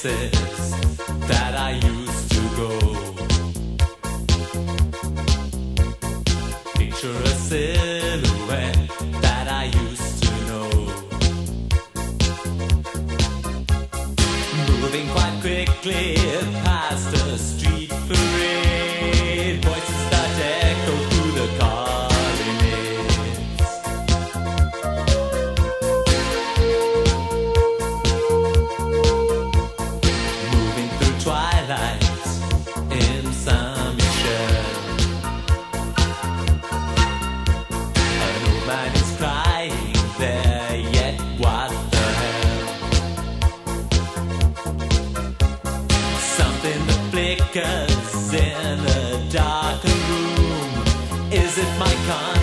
places that I used to go. Picture a silhouette that I used to know. Moving quite quickly in a darker room. Is it my contact?